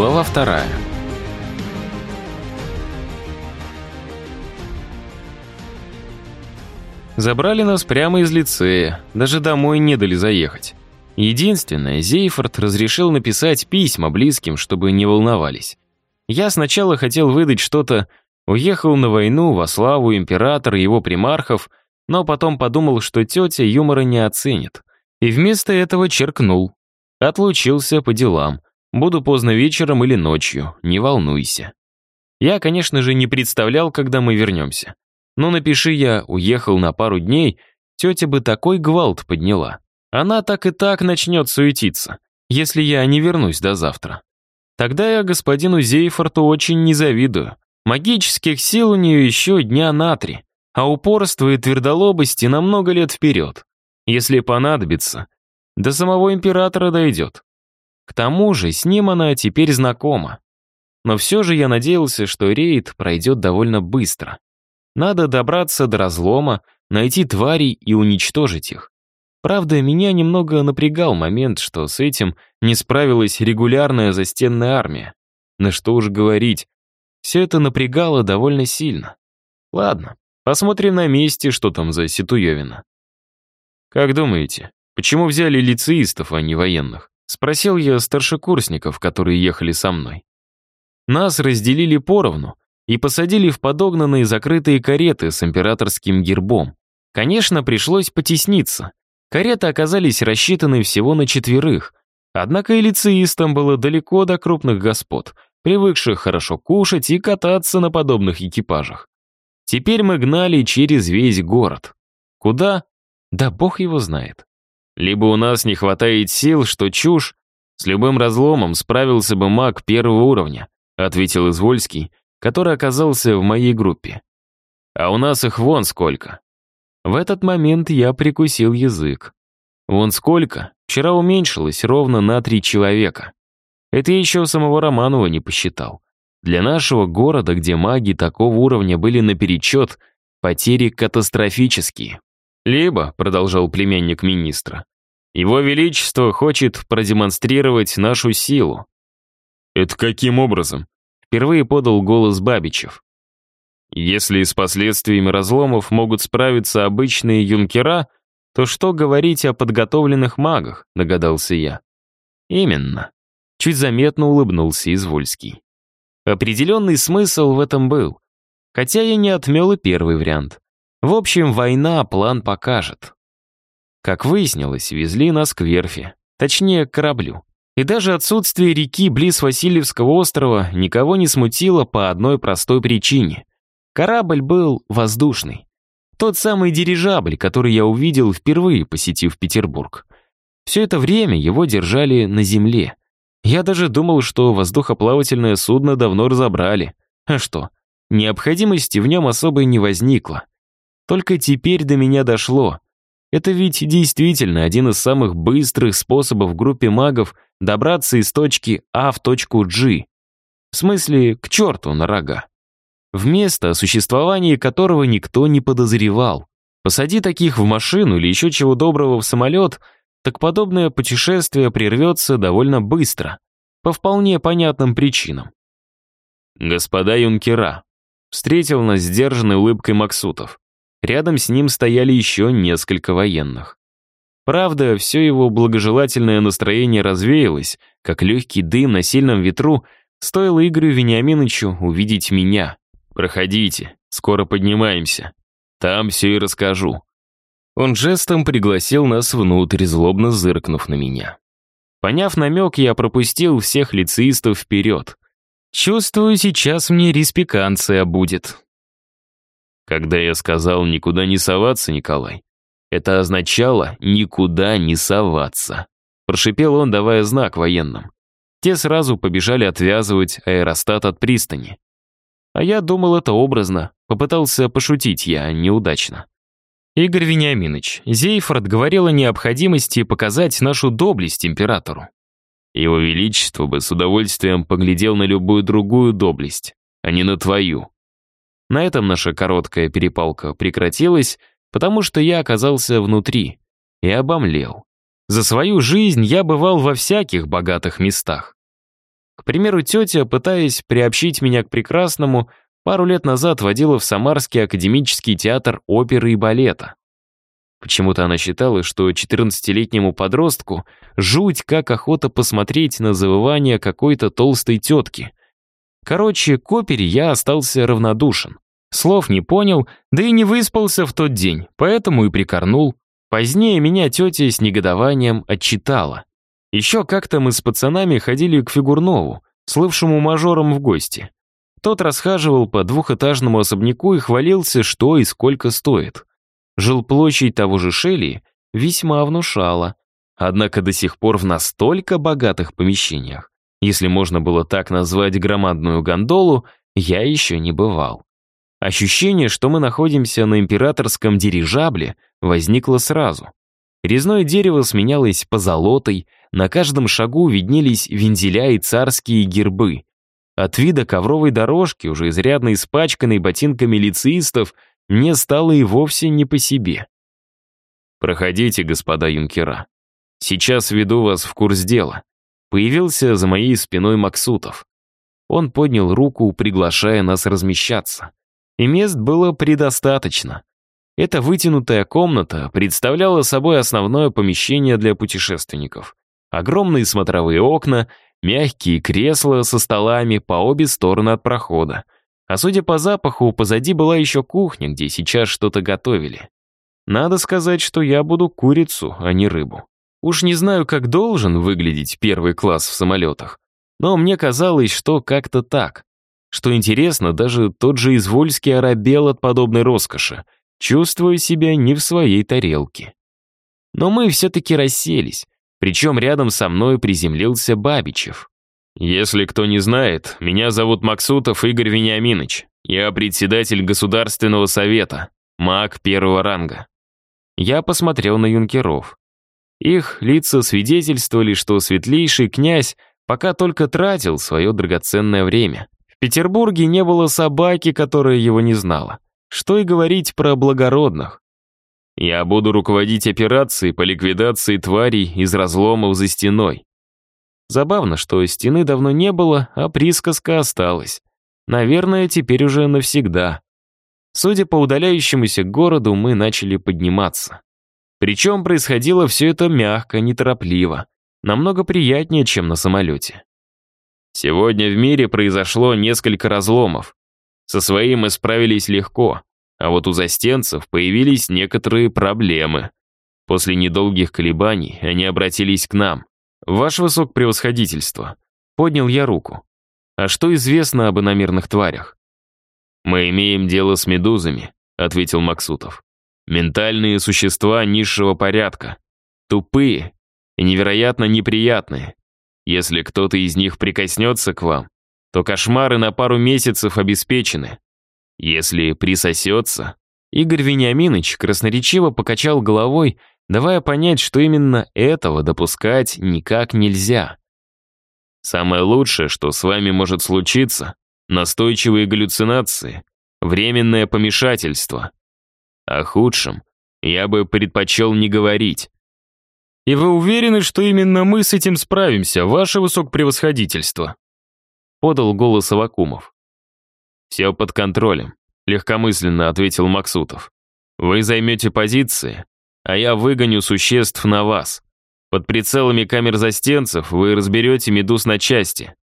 Глава вторая. Забрали нас прямо из лицея, даже домой не дали заехать. Единственное, Зейфорд разрешил написать письма близким, чтобы не волновались. Я сначала хотел выдать что-то «Уехал на войну во славу императора и его примархов», но потом подумал, что тетя юмора не оценит. И вместо этого черкнул. Отлучился по делам. Буду поздно вечером или ночью, не волнуйся. Я, конечно же, не представлял, когда мы вернемся. Но напиши я «уехал на пару дней», тетя бы такой гвалт подняла. Она так и так начнет суетиться, если я не вернусь до завтра. Тогда я господину Зейфорту очень не завидую. Магических сил у нее еще дня на три, а упорства и твердолобости на много лет вперед. Если понадобится, до самого императора дойдет. К тому же с ним она теперь знакома. Но все же я надеялся, что рейд пройдет довольно быстро. Надо добраться до разлома, найти тварей и уничтожить их. Правда, меня немного напрягал момент, что с этим не справилась регулярная застенная армия. На что уж говорить, все это напрягало довольно сильно. Ладно, посмотрим на месте, что там за Ситуевина. Как думаете, почему взяли лицеистов, а не военных? Спросил я старшекурсников, которые ехали со мной. Нас разделили поровну и посадили в подогнанные закрытые кареты с императорским гербом. Конечно, пришлось потесниться. Кареты оказались рассчитаны всего на четверых, однако и лицеистам было далеко до крупных господ, привыкших хорошо кушать и кататься на подобных экипажах. Теперь мы гнали через весь город. Куда? Да бог его знает. Либо у нас не хватает сил, что чушь, с любым разломом справился бы маг первого уровня, ответил Извольский, который оказался в моей группе. А у нас их вон сколько. В этот момент я прикусил язык. Вон сколько, вчера уменьшилось ровно на три человека. Это я еще самого Романова не посчитал. Для нашего города, где маги такого уровня были наперечет, потери катастрофические. Либо, продолжал племянник министра, его Величество хочет продемонстрировать нашу силу. Это каким образом? Впервые подал голос Бабичев. Если с последствиями разломов могут справиться обычные юнкера, то что говорить о подготовленных магах, догадался я. Именно. Чуть заметно улыбнулся Извольский. Определенный смысл в этом был. Хотя я не отмел и первый вариант. В общем, война план покажет. Как выяснилось, везли нас к верфи, точнее, к кораблю. И даже отсутствие реки близ Васильевского острова никого не смутило по одной простой причине. Корабль был воздушный. Тот самый дирижабль, который я увидел впервые, посетив Петербург. Все это время его держали на земле. Я даже думал, что воздухоплавательное судно давно разобрали. А что, необходимости в нем особой не возникло. Только теперь до меня дошло. Это ведь действительно один из самых быстрых способов в группе магов добраться из точки А в точку G. В смысле, к черту на рога. В место, о существовании которого никто не подозревал. Посади таких в машину или еще чего доброго в самолет, так подобное путешествие прервется довольно быстро, по вполне понятным причинам. «Господа юнкера», — встретил нас сдержанной улыбкой Максутов. Рядом с ним стояли еще несколько военных. Правда, все его благожелательное настроение развеялось, как легкий дым на сильном ветру, стоило Игорю Вениаминовичу увидеть меня. «Проходите, скоро поднимаемся. Там все и расскажу». Он жестом пригласил нас внутрь, злобно зыркнув на меня. Поняв намек, я пропустил всех лицеистов вперед. Чувствую, сейчас мне респиканция будет. Когда я сказал никуда не соваться, Николай, это означало никуда не соваться. Прошипел он, давая знак военным. Те сразу побежали отвязывать аэростат от пристани. А я думал это образно, попытался пошутить я неудачно. Игорь Вениаминович, Зейфорд говорил о необходимости показать нашу доблесть императору. Его Величество бы с удовольствием поглядел на любую другую доблесть, а не на твою. На этом наша короткая перепалка прекратилась, потому что я оказался внутри и обомлел. За свою жизнь я бывал во всяких богатых местах. К примеру, тетя, пытаясь приобщить меня к прекрасному, пару лет назад водила в Самарский академический театр оперы и балета. Почему-то она считала, что 14-летнему подростку жуть как охота посмотреть на завывание какой-то толстой тетки. Короче, к опере я остался равнодушен. Слов не понял, да и не выспался в тот день, поэтому и прикорнул. Позднее меня тетя с негодованием отчитала. Еще как-то мы с пацанами ходили к Фигурнову, слывшему мажором в гости. Тот расхаживал по двухэтажному особняку и хвалился, что и сколько стоит. Жилплощадь того же Шелли весьма внушала. Однако до сих пор в настолько богатых помещениях, если можно было так назвать громадную гондолу, я еще не бывал. Ощущение, что мы находимся на императорском дирижабле, возникло сразу. Резное дерево сменялось позолотой, на каждом шагу виднелись вензеля и царские гербы. От вида ковровой дорожки, уже изрядно испачканной ботинками лицеистов, мне стало и вовсе не по себе. «Проходите, господа юнкера. Сейчас веду вас в курс дела». Появился за моей спиной Максутов. Он поднял руку, приглашая нас размещаться. И мест было предостаточно. Эта вытянутая комната представляла собой основное помещение для путешественников. Огромные смотровые окна, мягкие кресла со столами по обе стороны от прохода — а судя по запаху, позади была еще кухня, где сейчас что-то готовили. Надо сказать, что я буду курицу, а не рыбу. Уж не знаю, как должен выглядеть первый класс в самолетах, но мне казалось, что как-то так. Что интересно, даже тот же Извольский оробел от подобной роскоши, чувствуя себя не в своей тарелке. Но мы все-таки расселись, причем рядом со мной приземлился Бабичев. Если кто не знает, меня зовут Максутов Игорь Вениаминович. Я председатель Государственного совета, маг первого ранга. Я посмотрел на юнкеров. Их лица свидетельствовали, что светлейший князь пока только тратил свое драгоценное время. В Петербурге не было собаки, которая его не знала. Что и говорить про благородных. Я буду руководить операцией по ликвидации тварей из разломов за стеной. Забавно, что стены давно не было, а присказка осталась. Наверное, теперь уже навсегда. Судя по удаляющемуся городу, мы начали подниматься. Причем происходило все это мягко, неторопливо. Намного приятнее, чем на самолете. Сегодня в мире произошло несколько разломов. Со своим мы справились легко, а вот у застенцев появились некоторые проблемы. После недолгих колебаний они обратились к нам. «Ваше высокопревосходительство», — поднял я руку. «А что известно об иномерных тварях?» «Мы имеем дело с медузами», — ответил Максутов. «Ментальные существа низшего порядка. Тупые и невероятно неприятные. Если кто-то из них прикоснется к вам, то кошмары на пару месяцев обеспечены. Если присосется...» Игорь Вениаминович красноречиво покачал головой давая понять, что именно этого допускать никак нельзя. Самое лучшее, что с вами может случиться, настойчивые галлюцинации, временное помешательство. О худшем я бы предпочел не говорить. И вы уверены, что именно мы с этим справимся, ваше высокопревосходительство? Подал голос Авакумов. Все под контролем, легкомысленно ответил Максутов. Вы займете позиции, а я выгоню существ на вас. Под прицелами камер застенцев вы разберете медуз на части.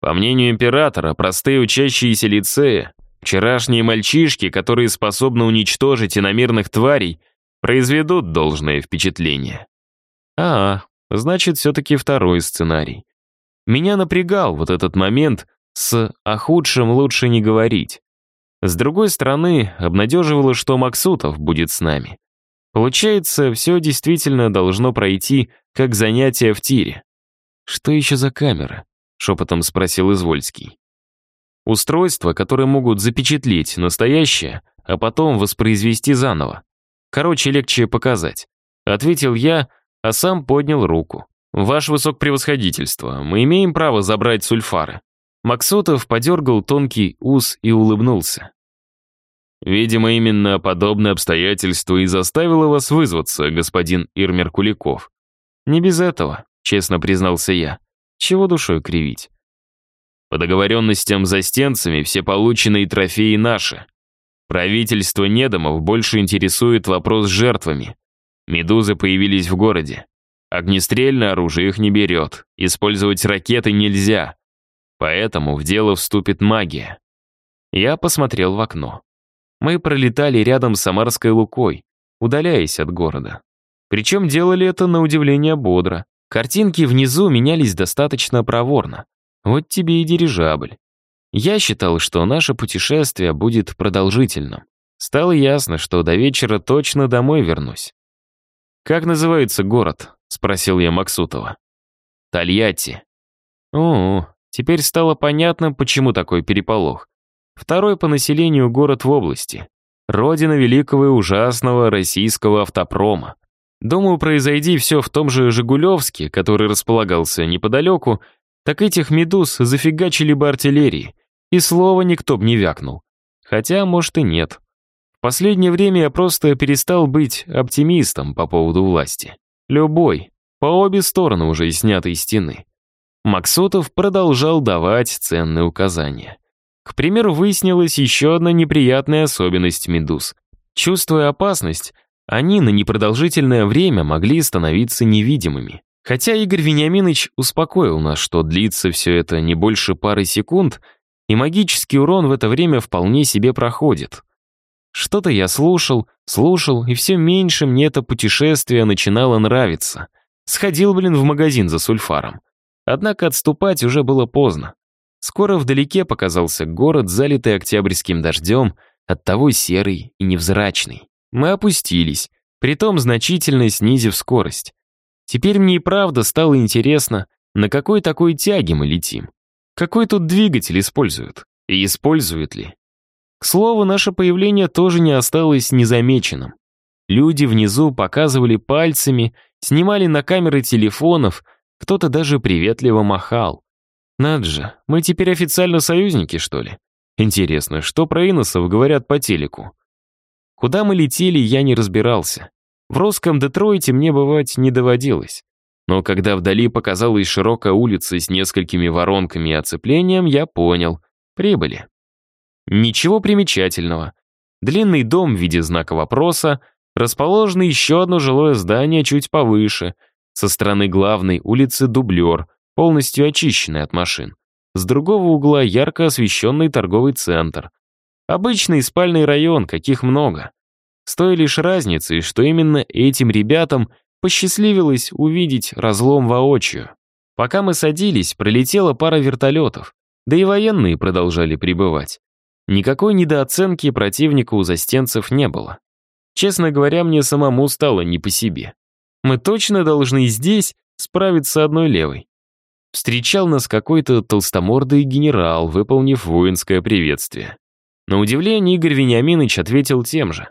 По мнению императора, простые учащиеся лицея, вчерашние мальчишки, которые способны уничтожить иномерных тварей, произведут должное впечатление. А, значит, все-таки второй сценарий. Меня напрягал вот этот момент с «о худшем лучше не говорить». С другой стороны, обнадеживало, что Максутов будет с нами. Получается, все действительно должно пройти, как занятие в тире. «Что еще за камера?» — шепотом спросил Извольский. «Устройства, которые могут запечатлеть настоящее, а потом воспроизвести заново. Короче, легче показать», — ответил я, а сам поднял руку. «Ваше высокопревосходительство, мы имеем право забрать сульфары». Максутов подергал тонкий ус и улыбнулся. Видимо, именно подобное обстоятельство и заставило вас вызваться, господин Ирмер Куликов. Не без этого, честно признался я. Чего душой кривить? По договоренностям за стенцами все полученные трофеи наши. Правительство Недомов больше интересует вопрос с жертвами. Медузы появились в городе. Огнестрельное оружие их не берет. Использовать ракеты нельзя. Поэтому в дело вступит магия. Я посмотрел в окно. Мы пролетали рядом с Самарской Лукой, удаляясь от города. Причем делали это на удивление бодро. Картинки внизу менялись достаточно проворно. Вот тебе и дирижабль. Я считал, что наше путешествие будет продолжительным. Стало ясно, что до вечера точно домой вернусь. «Как называется город?» — спросил я Максутова. «Тольятти». «О, теперь стало понятно, почему такой переполох. Второй по населению город в области. Родина великого и ужасного российского автопрома. Думаю, произойди все в том же Жигулевске, который располагался неподалеку, так этих медуз зафигачили бы артиллерии, и слова никто б не вякнул. Хотя, может, и нет. В последнее время я просто перестал быть оптимистом по поводу власти. Любой, по обе стороны уже снятой стены. Максотов продолжал давать ценные указания. К примеру, выяснилась еще одна неприятная особенность медуз. Чувствуя опасность, они на непродолжительное время могли становиться невидимыми. Хотя Игорь Вениаминович успокоил нас, что длится все это не больше пары секунд, и магический урон в это время вполне себе проходит. Что-то я слушал, слушал, и все меньше мне это путешествие начинало нравиться. Сходил, блин, в магазин за сульфаром. Однако отступать уже было поздно. Скоро вдалеке показался город, залитый октябрьским дождем, оттого серый и невзрачный. Мы опустились, притом значительно снизив скорость. Теперь мне и правда стало интересно, на какой такой тяге мы летим. Какой тут двигатель используют? И используют ли? К слову, наше появление тоже не осталось незамеченным. Люди внизу показывали пальцами, снимали на камеры телефонов, кто-то даже приветливо махал. Надо мы теперь официально союзники, что ли? Интересно, что про иносов говорят по телеку? Куда мы летели, я не разбирался. В русском Детройте мне бывать не доводилось. Но когда вдали показалась широкая улица с несколькими воронками и оцеплением, я понял — прибыли. Ничего примечательного. Длинный дом в виде знака вопроса, расположено еще одно жилое здание чуть повыше, со стороны главной улицы Дублер, полностью очищенный от машин. С другого угла ярко освещенный торговый центр. Обычный спальный район, каких много. С той лишь разницей, что именно этим ребятам посчастливилось увидеть разлом воочию. Пока мы садились, пролетела пара вертолетов, да и военные продолжали прибывать. Никакой недооценки противника у застенцев не было. Честно говоря, мне самому стало не по себе. Мы точно должны здесь справиться одной левой. Встречал нас какой-то толстомордый генерал, выполнив воинское приветствие. На удивление Игорь Вениаминович ответил тем же.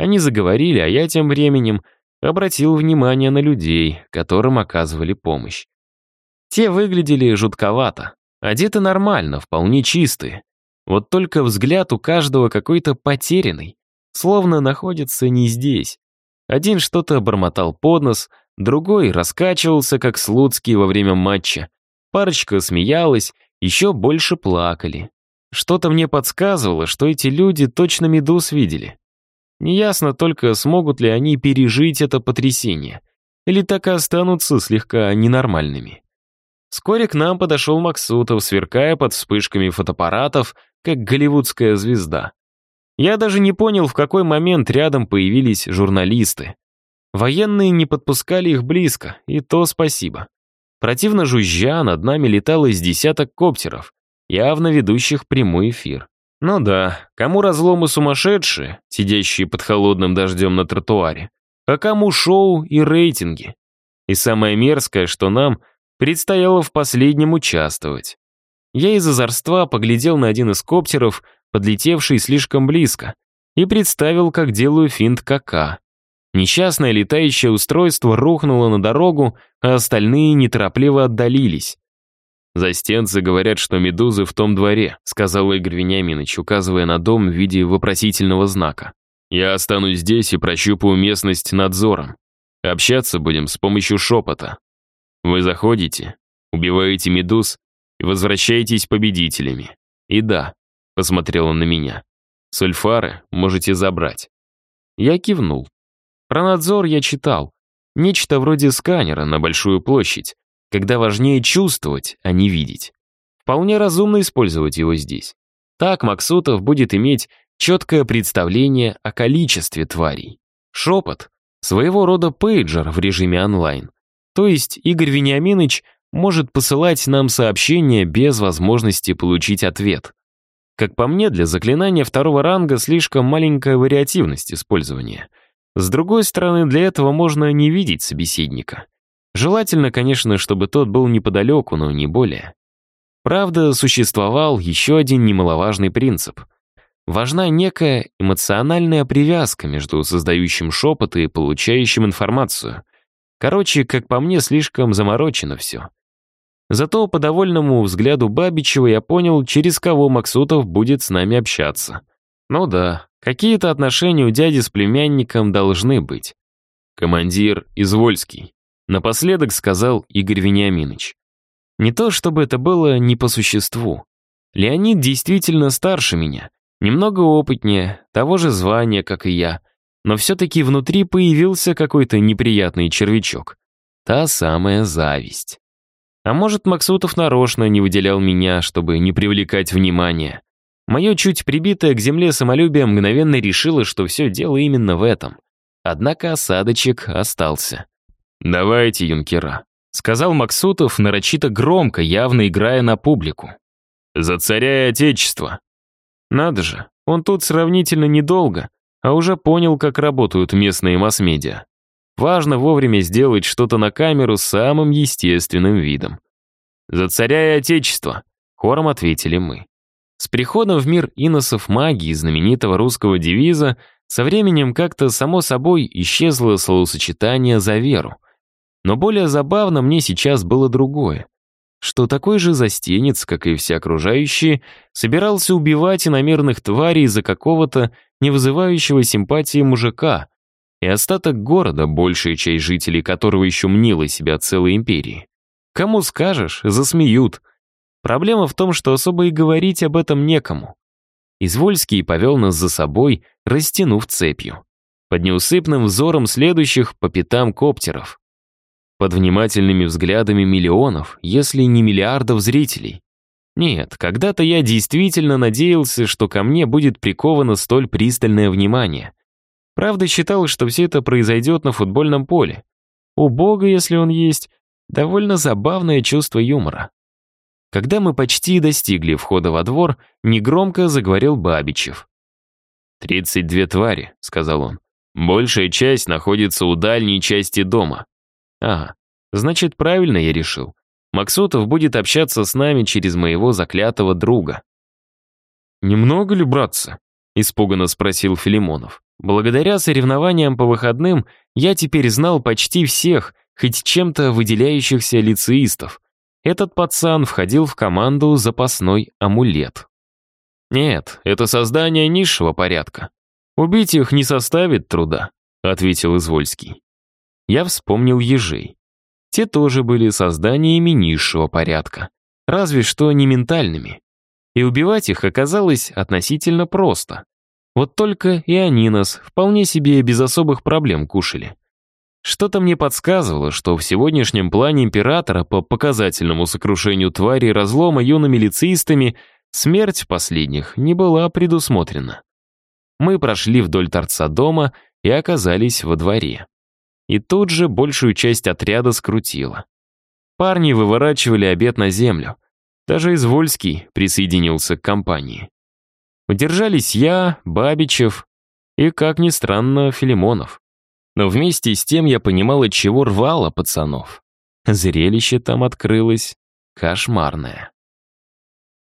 Они заговорили, а я тем временем обратил внимание на людей, которым оказывали помощь. Те выглядели жутковато, одеты нормально, вполне чистые. Вот только взгляд у каждого какой-то потерянный, словно находится не здесь. Один что-то бормотал под нос, другой раскачивался, как Слуцкий во время матча. Парочка смеялась, еще больше плакали. Что-то мне подсказывало, что эти люди точно медуз видели. Неясно только, смогут ли они пережить это потрясение, или так и останутся слегка ненормальными. Вскоре к нам подошел Максутов, сверкая под вспышками фотоаппаратов, как голливудская звезда. Я даже не понял, в какой момент рядом появились журналисты. Военные не подпускали их близко, и то спасибо. Противно жужжа, над нами летало с десяток коптеров явно ведущих прямой эфир. Ну да, кому разломы сумасшедшие, сидящие под холодным дождем на тротуаре, а кому шоу и рейтинги. И самое мерзкое, что нам предстояло в последнем участвовать. Я из озорства поглядел на один из коптеров, подлетевший слишком близко, и представил, как делаю финт КК. Несчастное летающее устройство рухнуло на дорогу, а остальные неторопливо отдалились. «Застенцы говорят, что медузы в том дворе», сказал Игорь Вениаминович, указывая на дом в виде вопросительного знака. «Я останусь здесь и прощупаю местность надзором. Общаться будем с помощью шепота. Вы заходите, убиваете медуз, и возвращайтесь победителями. И да, посмотрел он на меня, сульфары можете забрать. Я кивнул. Про надзор я читал. Нечто вроде сканера на большую площадь, когда важнее чувствовать, а не видеть. Вполне разумно использовать его здесь. Так Максутов будет иметь четкое представление о количестве тварей. Шепот — своего рода пейджер в режиме онлайн. То есть Игорь Вениаминович может посылать нам сообщения без возможности получить ответ. Как по мне, для заклинания второго ранга слишком маленькая вариативность использования. С другой стороны, для этого можно не видеть собеседника. Желательно, конечно, чтобы тот был неподалеку, но не более. Правда, существовал еще один немаловажный принцип. Важна некая эмоциональная привязка между создающим шепот и получающим информацию. Короче, как по мне, слишком заморочено все. Зато по довольному взгляду Бабичева я понял, через кого Максутов будет с нами общаться. Ну да, какие-то отношения у дяди с племянником должны быть. Командир Извольский. Напоследок сказал Игорь Вениаминович. Не то чтобы это было не по существу. Леонид действительно старше меня, немного опытнее, того же звания, как и я, но все-таки внутри появился какой-то неприятный червячок. Та самая зависть. А может, Максутов нарочно не выделял меня, чтобы не привлекать внимания. Мое чуть прибитое к земле самолюбие мгновенно решило, что все дело именно в этом. Однако осадочек остался. «Давайте, юнкера», — сказал Максутов нарочито громко, явно играя на публику. «За царя и отечество». Надо же, он тут сравнительно недолго, а уже понял, как работают местные масс-медиа. Важно вовремя сделать что-то на камеру самым естественным видом. «За царя и отечество», — хором ответили мы. С приходом в мир иносов магии знаменитого русского девиза со временем как-то само собой исчезло словосочетание «за веру», но более забавно мне сейчас было другое. Что такой же застенец, как и все окружающие, собирался убивать иномерных тварей из-за какого-то не вызывающего симпатии мужика, и остаток города, большая часть жителей которого еще мнила себя целой империей. Кому скажешь, засмеют. Проблема в том, что особо и говорить об этом некому. Извольский повел нас за собой, растянув цепью. Под неусыпным взором следующих по пятам коптеров под внимательными взглядами миллионов, если не миллиардов зрителей. Нет, когда-то я действительно надеялся, что ко мне будет приковано столь пристальное внимание. Правда, считал, что все это произойдет на футбольном поле. У Бога, если он есть, довольно забавное чувство юмора. Когда мы почти достигли входа во двор, негромко заговорил Бабичев. «Тридцать две твари», — сказал он. «Большая часть находится у дальней части дома. Ага, значит, правильно я решил. Максутов будет общаться с нами через моего заклятого друга. «Немного ли, братцы?» — испуганно спросил Филимонов. Благодаря соревнованиям по выходным я теперь знал почти всех, хоть чем-то выделяющихся лицеистов. Этот пацан входил в команду «Запасной амулет». «Нет, это создание низшего порядка. Убить их не составит труда», — ответил Извольский я вспомнил ежей. Те тоже были созданиями низшего порядка, разве что не ментальными. И убивать их оказалось относительно просто. Вот только и они нас вполне себе без особых проблем кушали. Что-то мне подсказывало, что в сегодняшнем плане императора по показательному сокрушению тварей разлома юными лицеистами смерть последних не была предусмотрена. Мы прошли вдоль торца дома и оказались во дворе и тут же большую часть отряда скрутило. Парни выворачивали обед на землю. Даже Извольский присоединился к компании. Удержались я, Бабичев и, как ни странно, Филимонов. Но вместе с тем я понимал, от чего рвало пацанов. Зрелище там открылось кошмарное.